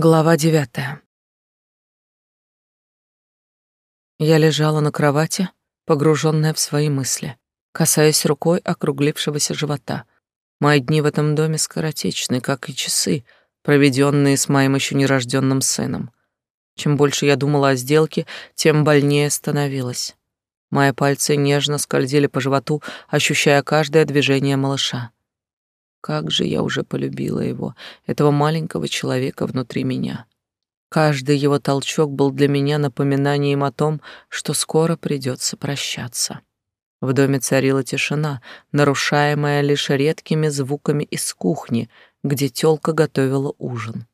Глава девятая. Я лежала на кровати, погруженная в свои мысли, касаясь рукой округлившегося живота. Мои дни в этом доме скоротечны, как и часы, проведенные с моим еще нерожденным сыном. Чем больше я думала о сделке, тем больнее становилась. Мои пальцы нежно скользили по животу, ощущая каждое движение малыша. Как же я уже полюбила его, этого маленького человека внутри меня. Каждый его толчок был для меня напоминанием о том, что скоро придется прощаться. В доме царила тишина, нарушаемая лишь редкими звуками из кухни, где тёлка готовила ужин.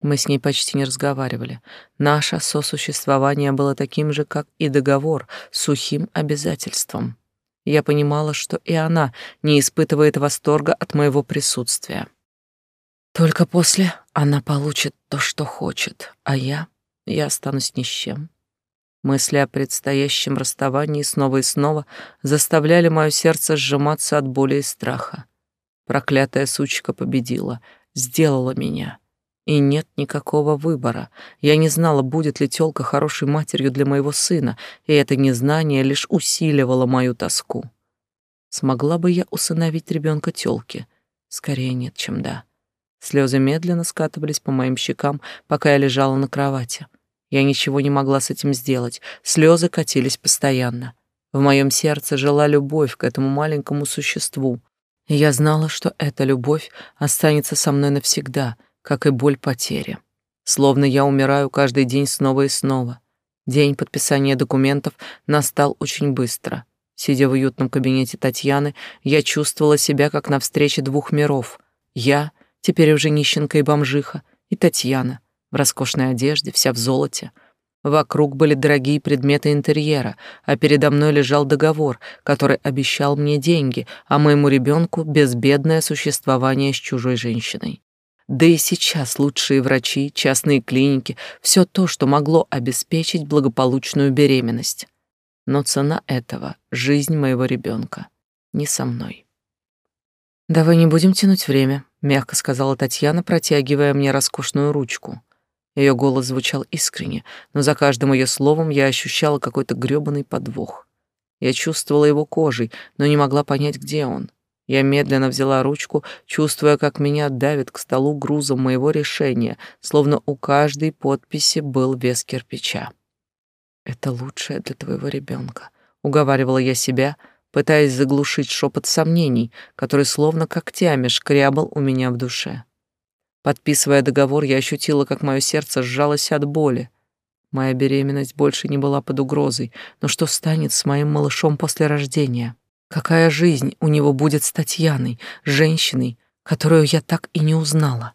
Мы с ней почти не разговаривали. Наше сосуществование было таким же, как и договор, сухим обязательством. Я понимала, что и она не испытывает восторга от моего присутствия. Только после она получит то, что хочет, а я, я останусь ни с чем. Мысли о предстоящем расставании снова и снова заставляли мое сердце сжиматься от боли и страха. Проклятая сучка победила, сделала меня. И нет никакого выбора. Я не знала, будет ли тёлка хорошей матерью для моего сына, и это незнание лишь усиливало мою тоску. Смогла бы я усыновить ребенка тёлки? Скорее нет, чем да. Слезы медленно скатывались по моим щекам, пока я лежала на кровати. Я ничего не могла с этим сделать. Слезы катились постоянно. В моем сердце жила любовь к этому маленькому существу. И я знала, что эта любовь останется со мной навсегда — как и боль потери. Словно я умираю каждый день снова и снова. День подписания документов настал очень быстро. Сидя в уютном кабинете Татьяны, я чувствовала себя как на встрече двух миров. Я, теперь уже нищенка и бомжиха, и Татьяна, в роскошной одежде, вся в золоте. Вокруг были дорогие предметы интерьера, а передо мной лежал договор, который обещал мне деньги, а моему ребенку безбедное существование с чужой женщиной. Да и сейчас лучшие врачи, частные клиники, все то, что могло обеспечить благополучную беременность. Но цена этого — жизнь моего ребенка. Не со мной. «Давай не будем тянуть время», — мягко сказала Татьяна, протягивая мне роскошную ручку. Ее голос звучал искренне, но за каждым ее словом я ощущала какой-то грёбаный подвох. Я чувствовала его кожей, но не могла понять, где он. Я медленно взяла ручку, чувствуя, как меня давит к столу грузом моего решения, словно у каждой подписи был вес кирпича. «Это лучшее для твоего ребенка», — уговаривала я себя, пытаясь заглушить шепот сомнений, который словно когтями шкрябал у меня в душе. Подписывая договор, я ощутила, как мое сердце сжалось от боли. Моя беременность больше не была под угрозой, но что станет с моим малышом после рождения? Какая жизнь у него будет с Татьяной, женщиной, которую я так и не узнала?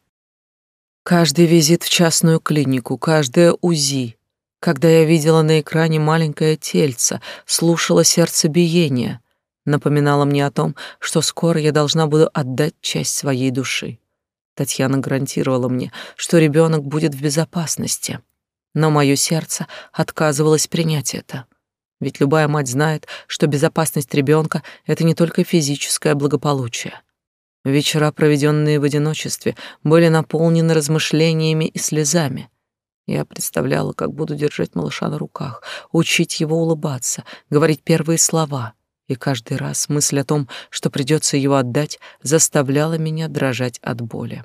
Каждый визит в частную клинику, каждое УЗИ, когда я видела на экране маленькое тельце, слушала сердцебиение, напоминала мне о том, что скоро я должна буду отдать часть своей души. Татьяна гарантировала мне, что ребенок будет в безопасности, но мое сердце отказывалось принять это. Ведь любая мать знает, что безопасность ребенка — это не только физическое благополучие. Вечера, проведенные в одиночестве, были наполнены размышлениями и слезами. Я представляла, как буду держать малыша на руках, учить его улыбаться, говорить первые слова. И каждый раз мысль о том, что придется его отдать, заставляла меня дрожать от боли.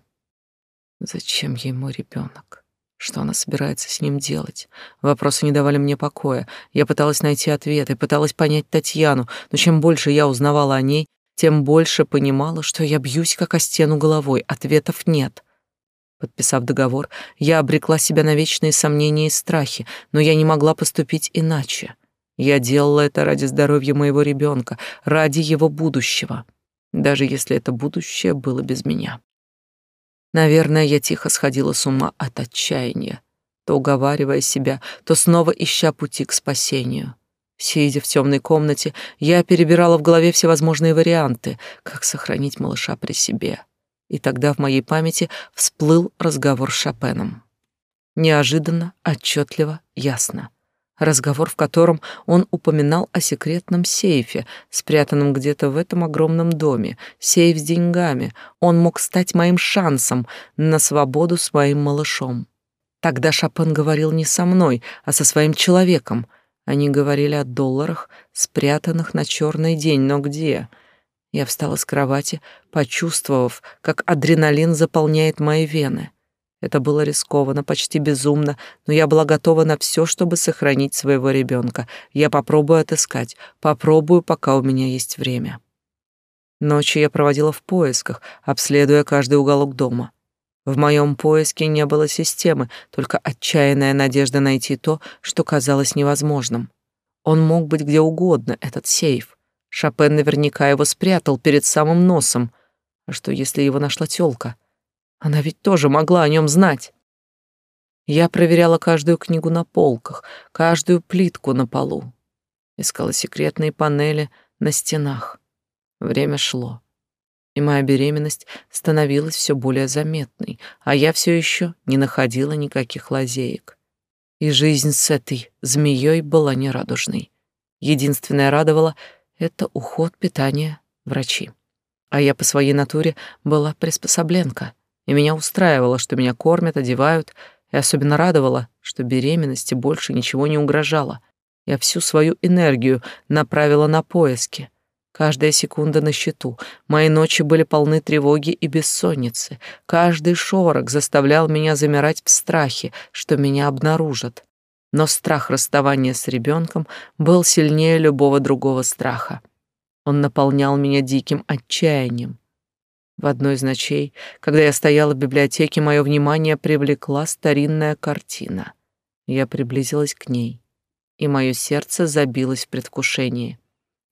Зачем мой ребенок? Что она собирается с ним делать? Вопросы не давали мне покоя. Я пыталась найти ответы, пыталась понять Татьяну, но чем больше я узнавала о ней, тем больше понимала, что я бьюсь как о стену головой. Ответов нет. Подписав договор, я обрекла себя на вечные сомнения и страхи, но я не могла поступить иначе. Я делала это ради здоровья моего ребенка, ради его будущего, даже если это будущее было без меня. Наверное, я тихо сходила с ума от отчаяния, то уговаривая себя, то снова ища пути к спасению. Сидя в темной комнате, я перебирала в голове всевозможные варианты, как сохранить малыша при себе. И тогда в моей памяти всплыл разговор с Шопеном. Неожиданно, отчетливо, ясно. Разговор, в котором он упоминал о секретном сейфе, спрятанном где-то в этом огромном доме, сейф с деньгами. Он мог стать моим шансом на свободу с моим малышом. Тогда Шопен говорил не со мной, а со своим человеком. Они говорили о долларах, спрятанных на черный день, но где? Я встала с кровати, почувствовав, как адреналин заполняет мои вены. Это было рискованно, почти безумно, но я была готова на все, чтобы сохранить своего ребенка. Я попробую отыскать, попробую, пока у меня есть время. Ночи я проводила в поисках, обследуя каждый уголок дома. В моем поиске не было системы, только отчаянная надежда найти то, что казалось невозможным. Он мог быть где угодно, этот сейф. Шопен наверняка его спрятал перед самым носом. А что, если его нашла тёлка? Она ведь тоже могла о нем знать. Я проверяла каждую книгу на полках, каждую плитку на полу. Искала секретные панели на стенах. Время шло, и моя беременность становилась все более заметной, а я все еще не находила никаких лазеек. И жизнь с этой змеей была нерадужной. Единственное радовало — это уход, питание, врачи. А я по своей натуре была приспособленка — и меня устраивало, что меня кормят, одевают, и особенно радовало, что беременности больше ничего не угрожало. Я всю свою энергию направила на поиски. Каждая секунда на счету. Мои ночи были полны тревоги и бессонницы. Каждый шорох заставлял меня замирать в страхе, что меня обнаружат. Но страх расставания с ребенком был сильнее любого другого страха. Он наполнял меня диким отчаянием. В одной из ночей, когда я стояла в библиотеке, мое внимание привлекла старинная картина. Я приблизилась к ней, и мое сердце забилось в предвкушении.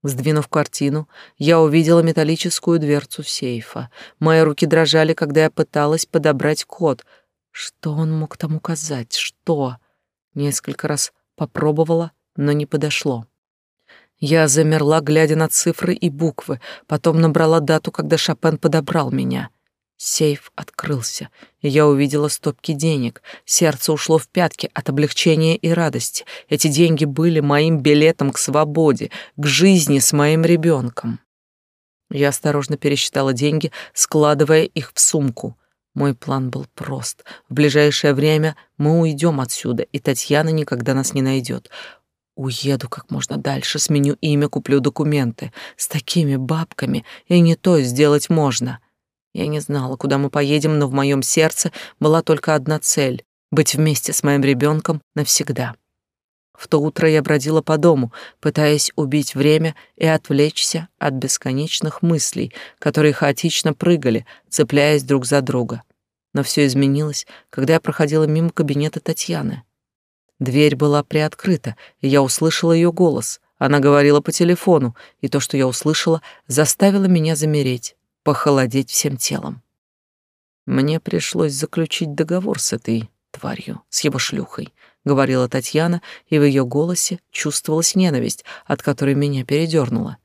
Сдвинув картину, я увидела металлическую дверцу сейфа. Мои руки дрожали, когда я пыталась подобрать код. Что он мог там указать? Что? Несколько раз попробовала, но не подошло. Я замерла, глядя на цифры и буквы, потом набрала дату, когда Шопен подобрал меня. Сейф открылся, и я увидела стопки денег. Сердце ушло в пятки от облегчения и радости. Эти деньги были моим билетом к свободе, к жизни с моим ребенком. Я осторожно пересчитала деньги, складывая их в сумку. Мой план был прост. В ближайшее время мы уйдем отсюда, и Татьяна никогда нас не найдет. Уеду как можно дальше, сменю имя, куплю документы. С такими бабками и не то сделать можно. Я не знала, куда мы поедем, но в моем сердце была только одна цель — быть вместе с моим ребенком навсегда. В то утро я бродила по дому, пытаясь убить время и отвлечься от бесконечных мыслей, которые хаотично прыгали, цепляясь друг за друга. Но все изменилось, когда я проходила мимо кабинета Татьяны. Дверь была приоткрыта, и я услышала ее голос. Она говорила по телефону, и то, что я услышала, заставило меня замереть, похолодеть всем телом. Мне пришлось заключить договор с этой тварью, с его шлюхой, говорила Татьяна, и в ее голосе чувствовалась ненависть, от которой меня передернуло.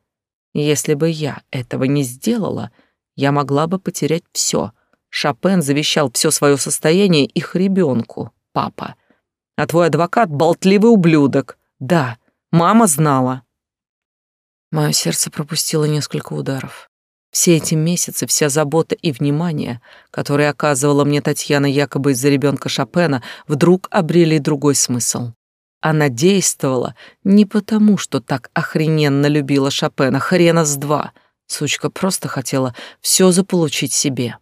Если бы я этого не сделала, я могла бы потерять все. Шопен завещал все свое состояние их ребенку, папа а твой адвокат — болтливый ублюдок. Да, мама знала. Мое сердце пропустило несколько ударов. Все эти месяцы, вся забота и внимание, которые оказывала мне Татьяна якобы из-за ребенка Шопена, вдруг обрели другой смысл. Она действовала не потому, что так охрененно любила Шопена, хрена с два. Сучка просто хотела все заполучить себе.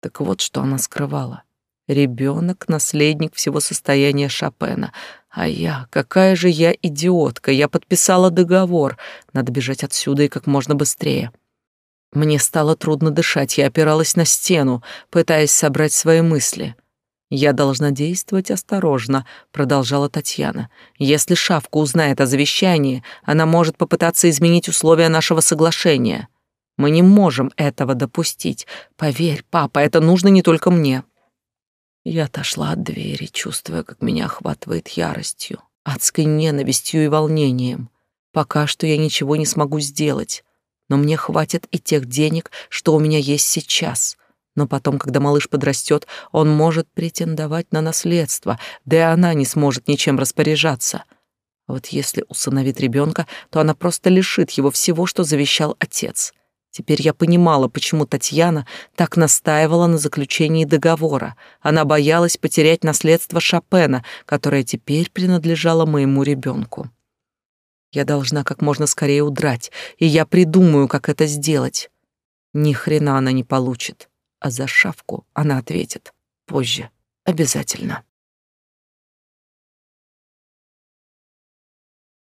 Так вот, что она скрывала. Ребенок — наследник всего состояния Шопена. А я, какая же я идиотка, я подписала договор. Надо бежать отсюда и как можно быстрее. Мне стало трудно дышать, я опиралась на стену, пытаясь собрать свои мысли. «Я должна действовать осторожно», — продолжала Татьяна. «Если Шавка узнает о завещании, она может попытаться изменить условия нашего соглашения. Мы не можем этого допустить. Поверь, папа, это нужно не только мне». Я отошла от двери, чувствуя, как меня охватывает яростью, адской ненавистью и волнением. Пока что я ничего не смогу сделать, но мне хватит и тех денег, что у меня есть сейчас. Но потом, когда малыш подрастет, он может претендовать на наследство, да и она не сможет ничем распоряжаться. Вот если усыновит ребенка, то она просто лишит его всего, что завещал отец. Теперь я понимала, почему Татьяна так настаивала на заключении договора. Она боялась потерять наследство Шопена, которое теперь принадлежало моему ребенку. Я должна как можно скорее удрать, и я придумаю, как это сделать. Ни хрена она не получит, а за шавку она ответит позже, обязательно.